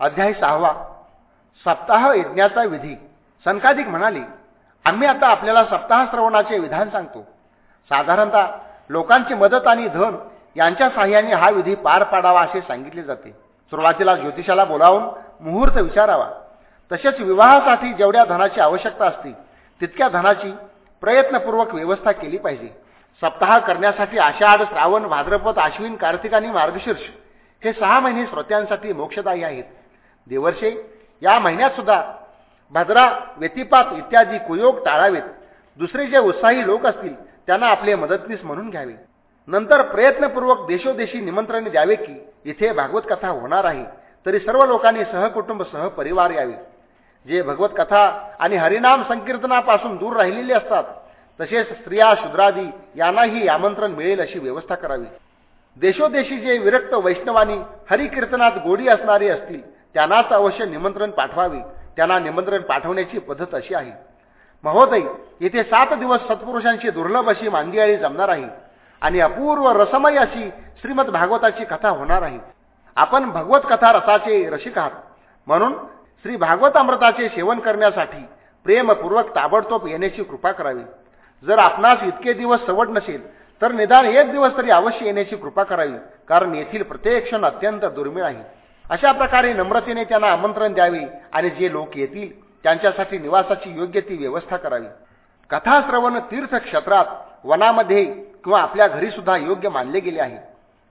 अध्याय सहावा. सप्ताह यज्ञाचा विधी. संकाधिक म्हणाले आम्ही आता आपल्याला सप्ताह श्रवणाचे विधान सांगतो. साधारणतः लोकांची मदत आणि धन यांच्या साह्याने हा विधी पार पाडावा असे सांगितले जाते. सुरुवातीला ज्योतिषाला बोलावून मुहूर्त विचारावा. तसेच विवाहासाठी जेवढ्या धनाची आवश्यकता असते तितक्या धनाची प्रयत्नपूर्वक व्यवस्था केली पाहिजे. सप्ताह करण्यासाठी आषाढ श्रावण भाद्रपद आश्विन कार्तिक आणि मार्गशीर्ष हे सहा महिने श्रोत्यांसाठी मोक्षदायी आहेत. देवर्षे या महिन्यात सुद्धा भद्रा व्यतिपात इत्यादी कुयोग टाळावेत. दुसरे जे उत्साही लोक असतील त्यांना आपले मदतनीस म्हणून घ्यावे. नंतर प्रयत्नपूर्वक देशोदेशी निमंत्रण द्यावे की इथे भागवत कथा होणार आहे तरी सर्व लोकांनी सहकुटुंब सहपरिवार यावे. जे भगवत कथा आणि हरिनाम संकीर्तनापासून दूर राहिलेले असतात तसेच स्त्रिया शुद्रादी यांनाही आमंत्रण मिळेल अशी व्यवस्था करावी. देशोदेशी जे विरक्त वैष्णवानी हरिकीर्तनात गोडी असणारे असतील त्यांनाच अवश्य निमंत्रण पाठवावे. त्यांना निमंत्रण पाठवण्याची पद्धत अशी आहे. महोदय येथे सात दिवस सत्पुरुषांची दुर्लभ अशी मांदियाळी जमणार आहे आणि अपूर्व रसमय अशी श्रीमद भागवताची कथा होणार आहे. आपण भगवत कथा रसाचे रसिक आहात म्हणून श्री भागवत अमृताचे सेवन करण्यासाठी प्रेमपूर्वक ताबडतोब येण्याची कृपा करावी. जर आपणास इतके दिवस सवड नसेल तर निदान एक दिवस तरी अवश्य येण्याची कृपा करावी कारण येथील प्रत्येक क्षण अत्यंत दुर्मिळ आहे. अशा प्रकारे नम्रतेने त्यांना आमंत्रण द्यावे आणि जे लोक येतील त्यांच्यासाठी निवासाची योग्य ती व्यवस्था करावी. कथाश्रवण तीर्थक्षेत्रात वनामध्ये किंवा आपल्या घरी सुद्धा योग्य मानले गेले आहे.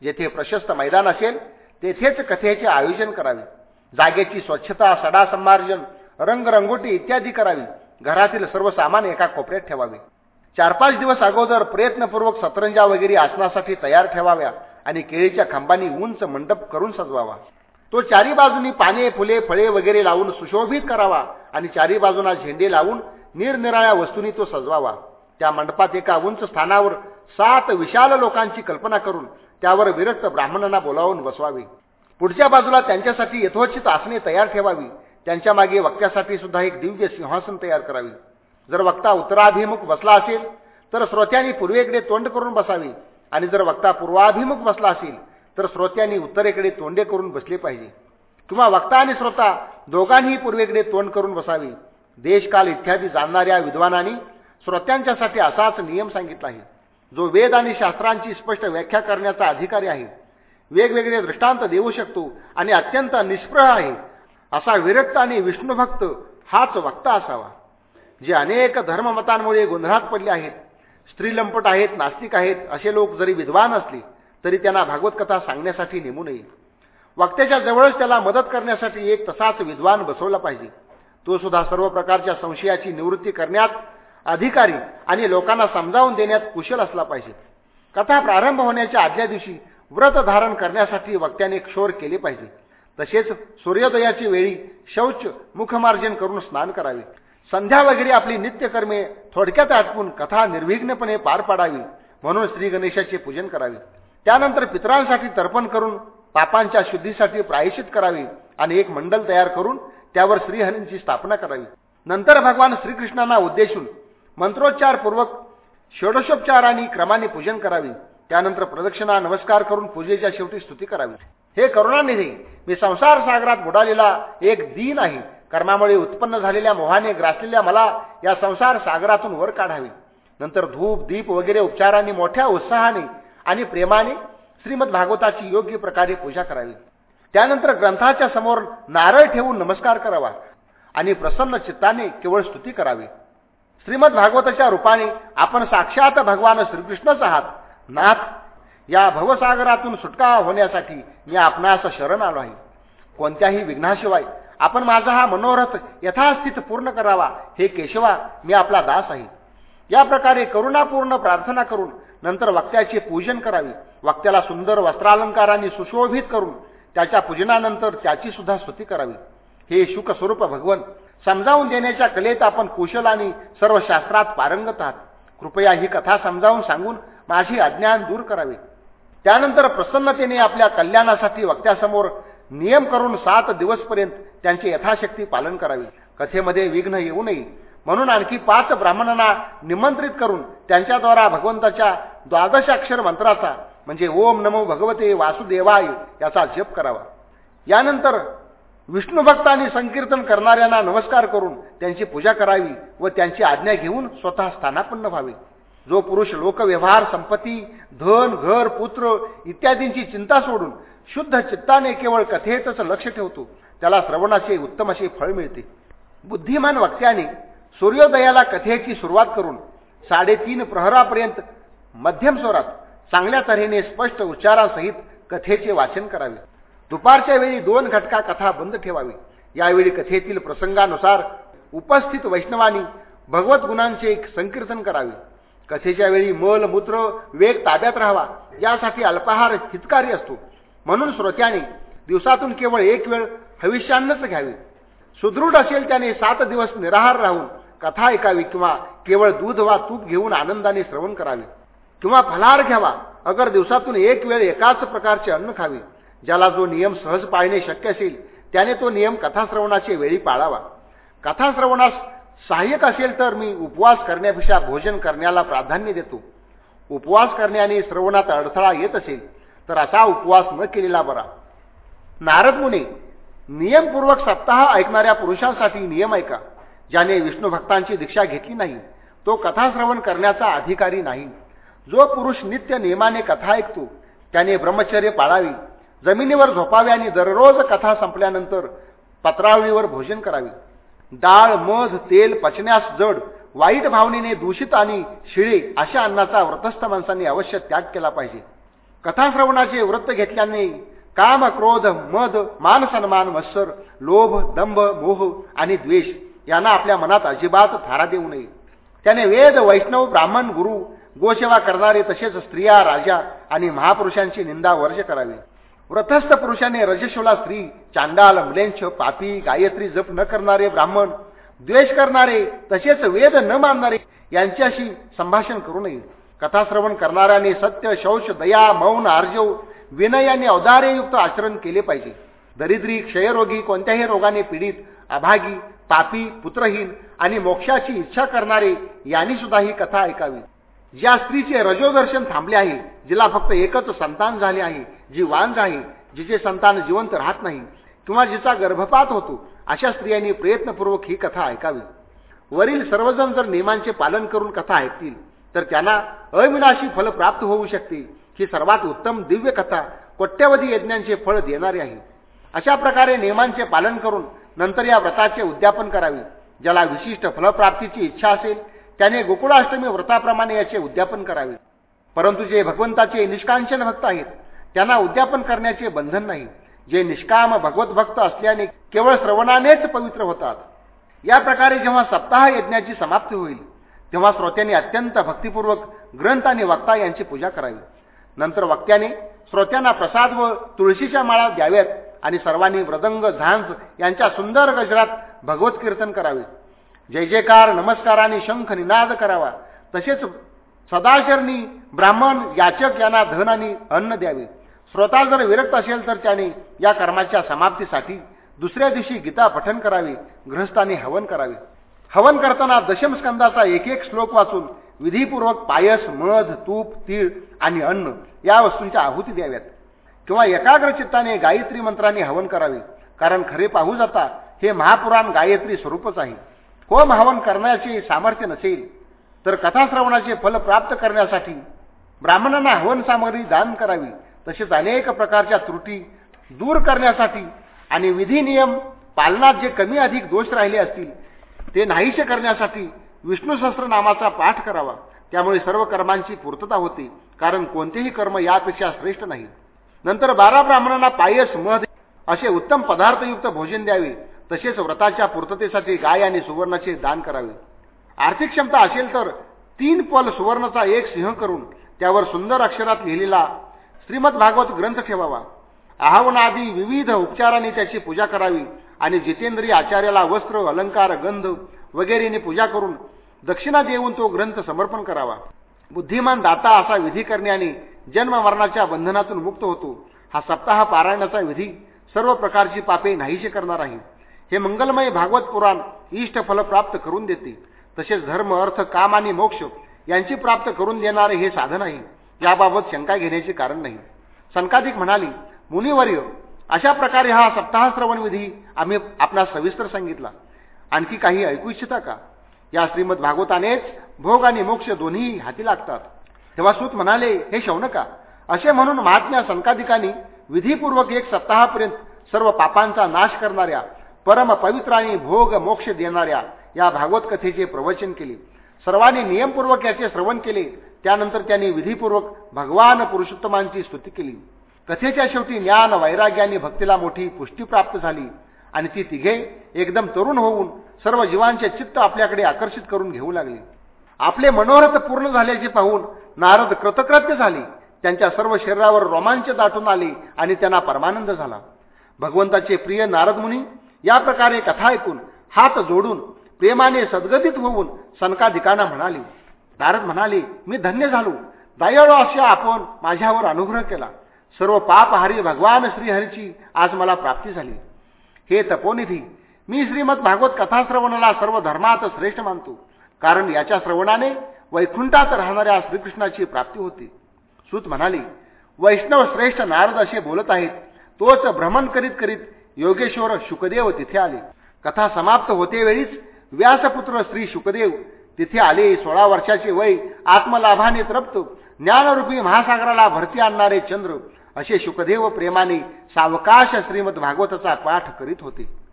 जेथे प्रशस्त मैदान असेल तेथेच कथेचे आयोजन करावे. जागेची स्वच्छता सडा संमार्जन रंगरंगोटी इत्यादी करावी. घरातील सर्व सामान एका कोपऱ्यात ठेवावे. चार पाच दिवस अगोदर प्रयत्नपूर्वक सतरंजा वगैरे आसनासाठी तयार ठेवाव्या आणि केळीच्या खांबांनी उंच मंडप करून सजवावा. तो चारी बाजूनी पाने फुले फळे वगैरे लावून सुशोभित करावा आणि चारी बाजूना झेंडे लावून निरनिराळ्या वस्तूंनी तो सजवावा. त्या मंडपात एका उंच स्थानावर सात विशाल लोकांची कल्पना करून त्यावर विरक्त ब्राह्मणांना बोलावून बसवावे. पुढच्या बाजूला त्यांच्यासाठी यथोचित आसने तयार ठेवावी. त्यांच्या मागे वक्त्यासाठी सुद्धा एक दिव्य सिंहासन तयार करावी. जर वक्ता उत्तराभिमुख बसला असेल तर श्रोत्यांनी पूर्वेकडे तोंड करून बसावी. आणि जर वक्ता पूर्वाभिमुख बसला असेल तर श्रोत्यांनी उत्तरेकडे तोंडे करून बसले पाहिजे. किंवा वक्ता आणि श्रोता दोघांनीही पूर्वेकडे तोंड करून बसावे. देशकाल इत्यादी जाणणाऱ्या विद्वानांनी श्रोत्यांच्यासाठी असाच नियम सांगितला आहे. जो वेद आणि शास्त्रांची स्पष्ट व्याख्या करण्याचा अधिकारी आहे. वेगवेगळे दृष्टांत देऊ शकतो आणि अत्यंत निष्प्रह आहे. असा विरक्त आणि विष्णुभक्त हाच वक्ता असावा. जे अनेक धर्ममतांमुळे गोंधळात पडले आहेत स्त्रीलंपट आहेत नास्तिक आहेत असे लोक जरी विद्वान असले तरी त्यांना भागवत कथा सांगण्यासाठी नेमू नये वक्त्याच्या जवळच त्याला मदत करण्यासाठी एक तसाच विद्वान बसवला पाहिजे. तो सुद्धा सर्व प्रकारच्या संशयाची निवृत्ती करण्यात अधिकारी आणि लोकांना समजावून देण्यात कुशल असला पाहिजे. कथा प्रारंभ होण्याच्या आदल्या दिवशी व्रत धारण करण्यासाठी वक्त्याने क्षोर केले पाहिजे. तसेच सूर्योदयाची वेळी शौच मुखमार्जन करून स्नान करावे. संध्या वगैरे आपली नित्यकर्मे थोडक्यात आटपून कथा निर्विघ्नपणे पार पाडावी म्हणून श्री गणेशाचे पूजन करावे. त्यानंतर पितरांसाठी तर्पण करून पापांच्या शुद्धीसाठी प्रायश्चित करावे आणि एक मंडल तयार करून त्यावर श्रीहरींची स्थापना करावी. नंतर भगवान श्रीकृष्णांना उद्देशून मंत्रोच्चारपूर्वक षोडशोपचारांनी क्रमाने पूजन करावी. त्यानंतर प्रदक्षिणा नमस्कार करून पूजेच्या शेवटी स्तुती करावी. हे करुणानिधी मी संसार सागरात बुडालेला एक दिन आहे. कर्मामुळे उत्पन्न झालेल्या मोहाने ग्रासलेल्या मला या संसार सागरातून वर काढावे. नंतर धूप दीप वगैरे उपचारांनी मोठ्या उत्साहाने आणि प्रेमाने श्रीमद भागवताची योग्य प्रकारे पूजा करावी. त्यानंतर ग्रंथाच्या समोर नारळ ठेवून नमस्कार करावा आणि प्रसन्न चित्ताने केवळ स्तुती करावी. श्रीमद भागवताच्या रूपाने आपण साक्षात भगवान श्रीकृष्णच आहात. नाथ या भवसागरातून सुटका होण्यासाठी मी आपणास शरण आलो आहे. कोणत्याही विघ्नाशिवाय आपण माझा हा मनोरथ यथास्थित पूर्ण करावा हे केशवा मी आपला दास आहे. या प्रकारे करुणापूर्ण प्रार्थना करून नंतर वक्त्याचे पूजन करावे. वक्त्याला सुंदर वस्त्रालंकारांनी सुशोभित करून त्याच्या पूजनानंतर त्याची सुद्धा स्तुती करावी. हे शुकस्वरूप भगवन. समजावून देण्याच्या कलेत आपण कुशल आणि सर्व शास्त्रात पारंगत आहात. कृपया ही कथा समजावून सांगून माझी अज्ञान दूर करावे. त्यानंतर प्रसन्नतेने आपल्या कल्याणासाठी वक्त्यासमोर नियम करून सात दिवसपर्यंत त्यांचे यथाशक्ती पालन करावे. कथेमध्ये विघ्न येऊ नये. म्हणून आणखी पाच ब्राह्मणांना निमंत्रित करून त्यांच्याद्वारा भगवंताच्या द्वादशाक्षर मंत्राचा म्हणजे ओम नमो भगवते वासुदेवाय याचा जप करावा. यानंतर विष्णुभक्त आणि संकीर्तन करणाऱ्यांना नमस्कार करून त्यांची पूजा करावी व त्यांची आज्ञा घेऊन स्वतः स्थानापन्न व्हावे. जो पुरुष लोकव्यवहार संपत्ती धन घर पुत्र इत्यादींची चिंता सोडून शुद्ध चित्ताने केवळ कथेतच लक्ष ठेवतो त्याला श्रवणाचे उत्तम असे फळ मिळते. बुद्धिमान वक्त्याने सूर्योदयाला कथेची सुरुवात करून साडेतीन प्रहरापर्यंत मध्यम स्वरात चांगल्या तऱ्हेने स्पष्ट उच्चारासहित कथेचे वाचन करावे. दुपारच्या वेळी दोन घटका कथा बंद ठेवावी. यावेळी कथेतील प्रसंगानुसार उपस्थित वैष्णवानी भगवत गुणांचे संकीर्तन करावे. कथेच्या वेळी मल मूत्र वेग ताब्यात राहावा यासाठी अल्पाहार हितकारी असतो. म्हणून श्रोत्याने दिवसातून केवळ एक वेळ भविष्यान्नच घ्यावे. सुदृढ असेल त्याने सात दिवस निराहार राहून कथा ऐकावी किंवा केवळ दूध वा तूप घेऊन आनंदाने श्रवण करावे. किंवा फलाहार घ्यावा. अगर दिवसातून एक वेळ एकाच प्रकारचे अन्न खावे ज्याला जो नियम सहज पाळणे शक्य असेल त्याने तो नियम कथाश्रवणाचे वेळी पाळावा. कथाश्रवणास सहाय्यक असेल तर मी उपवास करण्यापेक्षा भोजन करण्याला प्राधान्य देतो. उपवास करण्याने श्रवणात अडथळा येत असेल तर असा उपवास न केलेला बरा. नारद मुने नियमपूर्वक सप्ताह ऐकणाऱ्या पुरुषांसाठी नियम ऐका. ज्याने विष्णू भक्तांची दीक्षा घेतली नाही तो कथाश्रवण करण्याचा अधिकारी नाही. जो पुरुष नित्य नियमाने कथा ऐकतो त्याने ब्रह्मचर्य पाळावी जमिनीवर झोपावे आणि दररोज कथा संपल्यानंतर पत्रावळीवर भोजन करावे. डाळ मध तेल पचण्यास जड वाईट भावनेने दूषित आणि शिळे अशा अन्नाचा व्रतस्थ माणसांनी अवश्य त्याग केला पाहिजे. कथाश्रवणाचे व्रत घेतल्याने काम क्रोध मध मान सन्मान मत्सर लोभ दंभ मोह आणि द्वेष यांना आपल्या मनात अजिबात थारा देऊ नये. त्याने वेद वैष्णव ब्राह्मण गुरु गोसेवा करणारे तसेच स्त्रिया राजा आणि महापुरुषांची निंदा वर्ज करावी. व्रतस्थ पुरुषाने रजशोला स्त्री चांडाल मुलेंश पापी गायत्री जप न करणारे ब्राह्मण द्वेष करणारे तसेच वेद न मानणारे यांच्याशी संभाषण करू नये. कथाश्रवण करणाऱ्याने सत्य शौच दया मौन आर्जव विनय आणि औदार्ययुक्त आचरण केले पाहिजे. दरिद्री क्षयरोगी कोणत्याही रोगाने पीडित अभागी पापी पुत्रहीन आणि मोक्षाची इच्छा करणारे यांनी सुद्धा ही कथा ऐकावी. ज्या स्त्रीचे रजोदर्शन थांबले आहे जिला फक्त एकच संतान झाले आहे जी वांज आहे जिचे संतान जिवंत राहत नाही किंवा जिचा गर्भपात होतो अशा स्त्रियांनी प्रयत्नपूर्वक ही कथा ऐकावी. वरील सर्वजण जर नियमांचे पालन करून कथा ऐकतील तर त्यांना अविनाशी फल प्राप्त होऊ शकते. ही सर्वात उत्तम दिव्य कथा कोट्यवधी यज्ञांचे फळ देणारी आहे. अशा प्रकारे नियमांचे पालन करून नंतर या व्रताचे उद्यापन करावे. ज्याला विशिष्ट फलप्राप्तीची इच्छा असेल त्याने गोकुळाष्टमी व्रताप्रमाणे याचे उद्यापन करावे. परंतु जे भगवंताचे निष्कांशन भक्त आहेत त्यांना उद्यापन करण्याचे बंधन नाही. जे निष्काम भगवत भक्त असल्याने केवळ श्रवणानेच पवित्र होतात. या प्रकारे जेव्हा सप्ताह यज्ञाची समाप्ती होईल तेव्हा श्रोत्यांनी अत्यंत भक्तिपूर्वक ग्रंथ आणि वक्ता यांची पूजा करावी. नंतर वक्त्याने श्रोत्यांना प्रसाद व तुळशीच्या माळा द्याव्यात. आणि सर्वांनी मृदंग झांज यांच्या सुंदर गजरात भगवत कीर्तन करावे. जय जयकार नमस्कार आणि शंख निनाद करावा. तसेच सदाचरणी ब्राह्मण याचक यांना धन आणि अन्न द्यावे. श्रोता जर विरक्त असेल तर त्याने या कर्माच्या समाप्तीसाठी दुसऱ्या दिवशी गीता पठन करावे गृहस्थाने हवन करावे. हवन करताना दशमस्कंदाचा एक एक श्लोक वाचून विधीपूर्वक पायस मध तूप तीळ आणि अन्न या वस्तूंच्या आहुती द्याव्यात. किंवा एकाग्र चित्ताने गायत्री मंत्राने हवन करावे. कारण खरे पाहू जाता हे महापुराण गायत्री स्वरूपच आहे. होम हवन करण्याचे सामर्थ्य नसेल तर कथाश्रवणाचे फल प्राप्त करण्यासाठी ब्राह्मणांना हवन सामग्री दान करावी. तसेच अनेक प्रकारच्या त्रुटी दूर करण्यासाठी आणि विधी नियम पालनात जे कमी अधिक दोष राहिले असतील ते नाहीसे करण्यासाठी विष्णू नामाचा पाठ करावा. त्यामुळे सर्व कर्मांची पूर्तता होते. कारण कोणतेही कर्म यापेक्षा श्रेष्ठ नाही नंतर बारा ब्राह्मणांना पायस मध असे उत्तम पदार्थयुक्त भोजन द्यावे. तसेच व्रताच्या पूर्ततेसाठी गाय आणि सुवर्णाचे दान करावे. आर्थिक क्षमता असेल तर तीन पल सुवर्णाचा एक सिंह करून त्यावर सुंदर अक्षरात लिहिलेला श्रीमद भागवत ग्रंथ ठेवावा. आहावनादी विविध उपचारांनी त्याची पूजा करावी आणि जितेंद्रिय आचार्याला वस्त्र अलंकार गंध वगैरेने पूजा करून दक्षिणा देऊन तो ग्रंथ समर्पण करावा. बुद्धिमान दाता असा विधी करण्याने जन्म मरणाच्या बंधनातून मुक्त होतो. हा सप्ताह पारायणाचा विधी सर्व प्रकारची पापे नाहीशी करणार आहे. हे मंगलमय भागवत पुराण इष्ट फल प्राप्त करून देते. तसेच धर्म अर्थ काम आणि मोक्ष यांची प्राप्त करून देणारे हे साधन आहे. याबाबत शंका घेण्याचे कारण नाही. संकाधिक म्हणाली मुनिवर्य अशा प्रकारे हा सप्ताह श्रवण विधी आम्ही आपला सविस्तर सांगितला. आणखी काही ऐकू इच्छिता का? या श्रीमद भागवतानेच भोग आणि मोक्ष दोन्ही हाती लागतात. तेव्हा सूत म्हणाले हे शौनका असे म्हणून महात्म्या संकाधिकांनी विधीपूर्वक एक सप्ताहापर्यंत सर्व पापांचा नाश करणाऱ्या परम पवित्र आणि भोग मोक्ष देणाऱ्या या भागवत कथेचे प्रवचन केले. सर्वांनी नियमपूर्वक याचे श्रवण केले. त्यानंतर त्यांनी विधीपूर्वक भगवान पुरुषोत्तमांची स्तुती केली. कथेच्या शेवटी ज्ञान वैराग्याने भक्तीला मोठी पुष्टी प्राप्त झाली आणि ती तिघे एकदम तरुण होऊन सर्व जीवांचे चित्त आपल्याकडे आकर्षित करून घेऊ लागले. आपले मनोरथ पूर्ण झाल्याचे पाहून नारद कृतकृत्य झाले. त्यांच्या सर्व शरीरावर रोमांच दाटून आले आणि त्यांना परमानंद झाला. भगवंताचे प्रिय नारद मुनी या प्रकारे कथा ऐकून हात जोडून प्रेमाने सद्गतीत होऊन सनकाधिकांना म्हणाले. नारद म्हणाले मी धन्य झालो. दयाळू अशा आपण माझ्यावर अनुग्रह केला. सर्व पापहारी भगवान श्रीहरीची आज मला प्राप्ती झाली. हे तपोनिधी मी श्रीमद भागवत कथाश्रवणाला सर्व धर्मात श्रेष्ठ मानतो. कारण याच्या श्रवणाने वैकुंठात राहणाऱ्या श्रीकृष्णाची प्राप्ती होती. सूत म्हणाली वैष्णव श्रेष्ठ नारद असे बोलत आहेत. तोच भ्रमण करीत करीत योगेश्वर शुकदेव तिथे आले. कथा समाप्त होते वेळीच व्यासपुत्र श्री शुकदेव तिथे आले. सोळा वर्षाचे वय आत्मलाभाने तृप्त. ज्ञानरूपी महासागराला भरती आणणारे चंद्र असे शुकदेव प्रेमाने सावकाश श्रीमद भागवताचा पाठ करीत होते.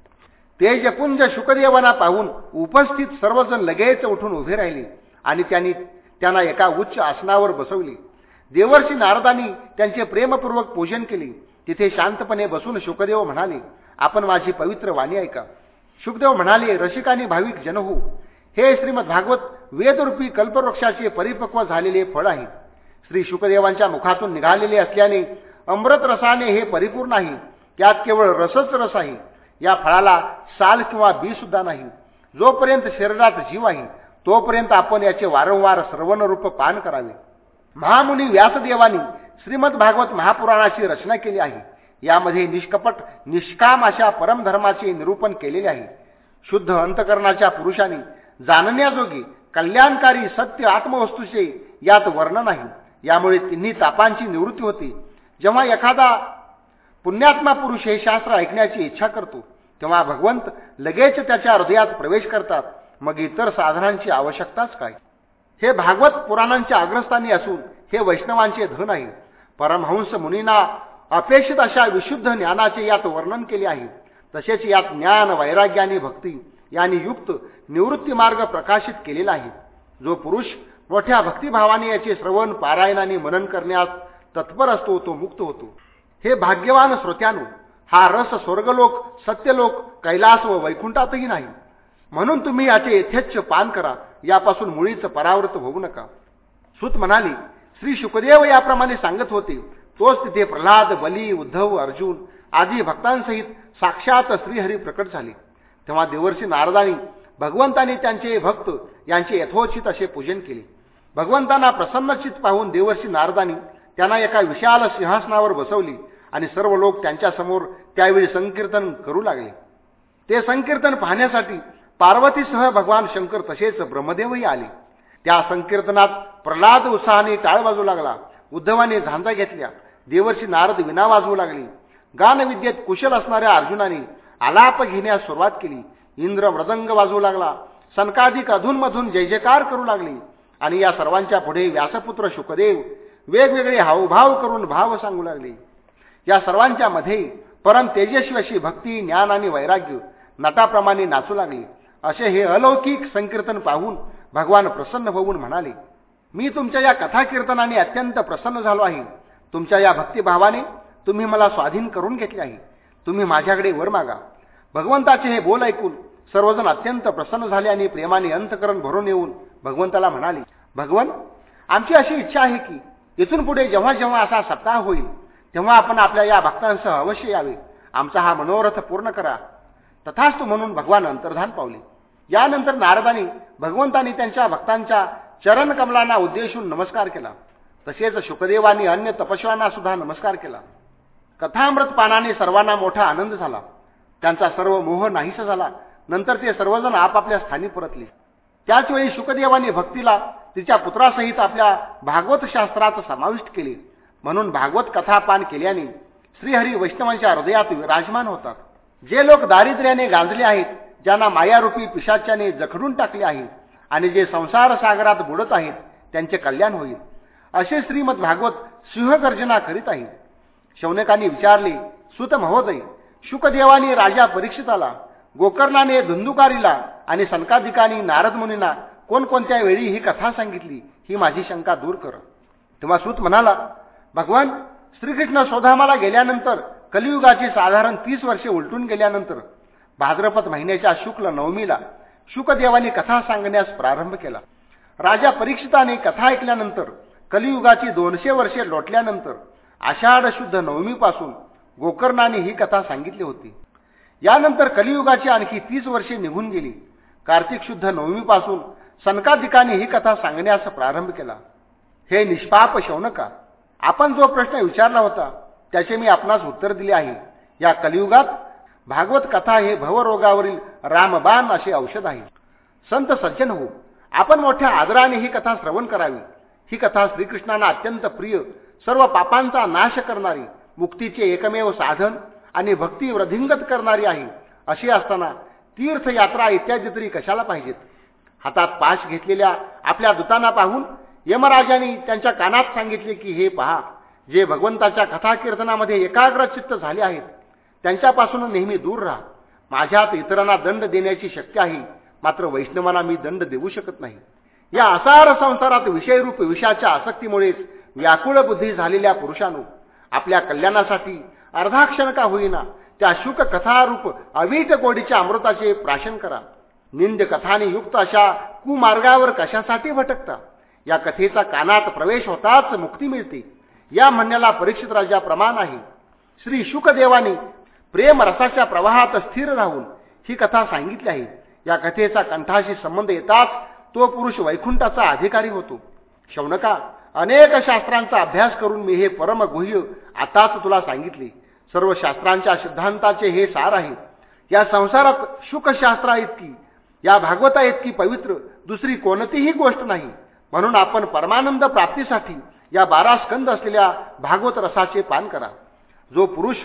तेजपुंज शुकदेवांना पाहून उपस्थित सर्वजण लगेच उठून उभे राहिले आणि त्यांनी त्यांना एका उच्च आसनावर बसवले. देवर्षी नारदांनी त्यांचे प्रेमपूर्वक पूजन केले. तिथे शांतपणे बसून शुकदेव म्हणाले आपण माझी पवित्र वाणी ऐका. शुकदेव म्हणाले रसिकानी भाविक जन हो हे श्रीमद भागवत वेदरूपी कल्पवृक्षाचे परिपक्व झालेले फळ आहे. श्री शुकदेवांच्या मुखातून निघालेले असल्याने अमृत रसाने हे परिपूर्ण आहे. त्यात केवळ रसच रस आहे. या फळाला साल किंवा बी सुद्धा नाही. जोपर्यंत शरीरात जीव आहे तोपर्यंत आपण याचे वारंवार श्रवणरूप पान करावे. महामुनी व्यासदेवानी श्रीमद भागवत महापुराणाची रचना केली आहे. यामध्ये निष्कपट निष्काम अशा परमधर्माचे निरूपण केलेले आहे. शुद्ध अंतकरणाच्या पुरुषांनी जाणण्याजोगी कल्याणकारी सत्य आत्मवस्तूचे यात वर्णन आहे. यामुळे तिन्ही तापांची निवृत्ती होते. जेव्हा एखादा पुण्यात्मा पुरुष हे शास्त्र ऐकण्याची इच्छा करतो. तेव्हा भगवंत लगेच त्याच्या हृदयात प्रवेश करतात. मग इतर साधनांची आवश्यकताच काय? हे भागवत पुराणांच्या अग्रस्थानी असून हे वैष्णवांचे धन आहे. परमहंस मुनींना अपेक्षित अशा विशुद्ध ज्ञानाचे यात वर्णन केले आहे. तसेच यात ज्ञान वैराग्य आणि भक्ती यांनी युक्त निवृत्ती मार्ग प्रकाशित केलेला आहे. जो पुरुष मोठ्या भक्तिभावाने याचे श्रवण पारायण आणि मनन करण्यास तत्पर असतो तो मुक्त होतो. हे भाग्यवान श्रोत्यानो हा रस स्वर्गलोक सत्यलोक कैलास व वैकुंठातही नाही. म्हणून तुम्ही याचे यथेच्छ पान करा. यापासून मुळीच परावृत होऊ नका. सुत म्हणाली श्री शुकदेव याप्रमाणे सांगत होते तोच तिथे प्रल्हाद बली उद्धव अर्जुन आदी भक्तांसहित साक्षात श्रीहरी प्रकट झाले. तेव्हा देवर्षी नारदानी भगवंतांनी त्यांचे भक्त यांचे यथोचित असे पूजन केले. भगवंतांना प्रसन्नचित पाहून देवर्षी नारदानी त्यांना एका विशाल सिंहासनावर बसवली. आणि सर्व लोक त्यांच्यासमोर त्यावेळी संकीर्तन करू लागले. ते संकीर्तन पाहण्यासाठी पार्वतीसह भगवान शंकर तसेच ब्रह्मदेवही आले. त्या संकीर्तनात प्रल्हाद उत्साहाने टाळ वाजू लागला. उद्धवाने झांजा घेतल्या. देवर्षी नारद विना वाजवू लागली. गानविद्येत कुशल असणाऱ्या अर्जुनाने आलाप घेण्यास सुरुवात केली. इंद्र मृदंग वाजवू लागला. सनकाधिक अधूनमधून जय जयकार करू लागली. आणि या सर्वांच्या पुढे व्यासपुत्र शुकदेव वेगवेगळे हावभाव करून भाव सांगू लागले. या सर्वांच्या मध्ये परम तेजस्वी अशी भक्ती ज्ञान आणि वैराग्य नटाप्रमाणे नाचू लागले. असे हे अलौकिक संकीर्तन पाहून भगवान प्रसन्न होऊन म्हणाले मी तुमच्या या कथा कीर्तनाने अत्यंत प्रसन्न झालो आहे. तुमच्या या भक्तिभावाने तुम्ही मला स्वाधीन करून घेतले आहे. तुम्ही माझ्याकडे वर मागा. भगवंताचे हे बोल ऐकून सर्वजण अत्यंत प्रसन्न झाले आणि प्रेमाने अंतकरण भरून येऊन भगवंताला म्हणाले भगवन आमची अशी इच्छा आहे की इथून पुढे जेव्हा जेव्हा असा सप्ताह होईल तेव्हा आपण आपल्या या भक्तांसह अवश्य यावे. आमचा हा मनोरथ पूर्ण करा. तथास्तु म्हणून भगवान अंतर्धान पावले. यानंतर नारदानी भगवंतांनी त्यांच्या भक्तांच्या चरण कमलांना उद्देशून नमस्कार केला. तसेच शुकदेवानी अन्य तपस्वांना सुद्धा नमस्कार केला. कथामृत पानाने सर्वांना मोठा आनंद झाला. त्यांचा सर्व मोह नाहीसा झाला. नंतर ते सर्वजण आपापल्या स्थानी परतले. त्याचवेळी शुकदेवानी भक्तीला तिच्या पुत्रासहित आपल्या भागवत शास्त्रात समाविष्ट केले. म्हणून भागवत कथापान केल्याने श्रीहरी वैष्णवांच्या हृदयात विराजमान होतात. जे लोक दारिद्र्याने गांजले आहेत ज्यांना मायारूपी पिशाच्याने जखडून टाकले आहे आणि जे संसार सागरात बुडत आहेत त्यांचे कल्याण होईल. असे श्रीमद भागवत सिंहगर्जना करीत आहे. शौनकांनी विचारले सुत महोदय शुकदेवाने राजा परीक्षिताला गोकर्णाने धुंदुकारीला आणि सनकाधिकानी नारद मुनींना कोणकोणत्या वेळी ही कथा सांगितली ही माझी शंका दूर कर. तेव्हा सुत म्हणाला भगवान श्रीकृष्ण स्वधामाला गेल्यानंतर कलियुगाची साधारण तीस वर्षे उलटून गेल्यानंतर भाद्रपद महिन्याच्या शुक्ल नवमीला शुकदेवाने कथा सांगण्यास प्रारंभ केला. राजा परीक्षिताने कथा ऐकल्यानंतर कलियुगाची दोनशे वर्षे लोटल्यानंतर आषाढ शुद्ध नवमीपासून गोकर्णाने ही कथा सांगितली होती. यानंतर कलियुगाची आणखी तीस वर्षे निघून गेली. कार्तिक शुद्ध नवमीपासून सनकाधिकाने ही कथा सांगण्यास प्रारंभ केला. हे निष्पाप शौनका आपण जो प्रश्न विचारला होता त्याचे मी आपणास उत्तर दिले आहे. या कलियुगात भागवत कथा हे भवरोगावरील रामबाण असे औषध आहे. संत सज्जन हो आपण मोठ्या आदराने ही कथा श्रवण करावी. ही कथा श्रीकृष्णांना अत्यंत प्रिय सर्व पापांचा नाश करणारी मुक्तीचे एकमेव साधन आणि भक्ती वृद्धिंगत करणारी आहे. अशी असताना तीर्थयात्रा इत्यादी तरी कशाला पाहिजेत? हातात पाश घेतलेल्या आपल्या दुतांना पाहून यमराजांनी त्यांच्या कानात सांगितले की हे पहा जे भगवंताच्या कथा कीर्तनामध्ये एकाग्र चित्त झाले आहेत त्यांच्यापासून नेहमी दूर राहा. माझ्यात इतरांना दंड देण्याची शक्य आहे मात्र वैष्णवांना मी दंड देऊ शकत नाही. या असार संसारात विषयरूप विषयाच्या आसक्तीमुळेच व्याकुळ बुद्धी झालेल्या पुरुषांनो आपल्या कल्याणासाठी अर्धाक्षण का होईना त्या शुक कथारूप अवीट गोडीच्या अमृताचे प्राशन करा. निंद कथाने युक्त अशा कुमार्गावर कशासाठी भटकता? या कथेचा कानात प्रवेश होताच मुक्ती मिळते. या म्हणण्याला परीक्षित राजा प्रमाण आहे. श्री शुकदेवाने प्रेम रसाच्या प्रवाहात स्थिर राहून ही कथा सांगितली आहे. या कथेचा कंठाशी संबंध येताच तो पुरुष वैकुंठाचा अधिकारी होतो. शौनका अनेक शास्त्रांचा अभ्यास करून मी हे परमगुह्य आताच तुला सांगितले. सर्व शास्त्रांच्या सिद्धांताचे हे सार आहे. या संसारात शुकशास्त्रा इतकी या भागवता इतकी पवित्र दुसरी कोणतीही गोष्ट नाही. म्हणून आपण परमानंद प्राप्तीसाठी या बारा स्कंद असलेल्या भागवत रसाचे पान करा. जो पुरुष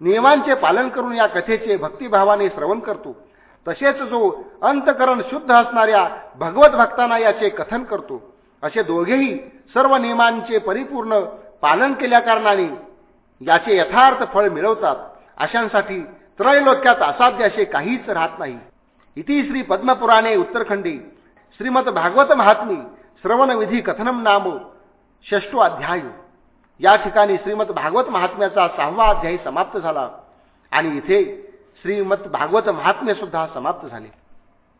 नियमांचे पालन करून या कथेचे भक्तिभावाने श्रवण करतो तसेच जो अंतकरण शुद्ध असणाऱ्या भगवत भक्तांना याचे कथन करतो असे दोघेही सर्व नियमांचे परिपूर्ण पालन केल्याकारणाने याचे यथार्थ फळ मिळवतात. अशांसाठी त्रैलोक्यात असाध्य असे काहीच राहत नाही. इति श्री पद्मपुराणे उत्तरखंडी. श्रीमद भागवत महात्मी श्रवणविधी कथनम नाम षष्टो अध्याय. या ठिकाणी श्रीमद भागवत महात्म्याचा सहावा अध्यायी समाप्त झाला आणि इथे श्रीमद भागवत महात्म्य सुद्धा समाप्त झाले.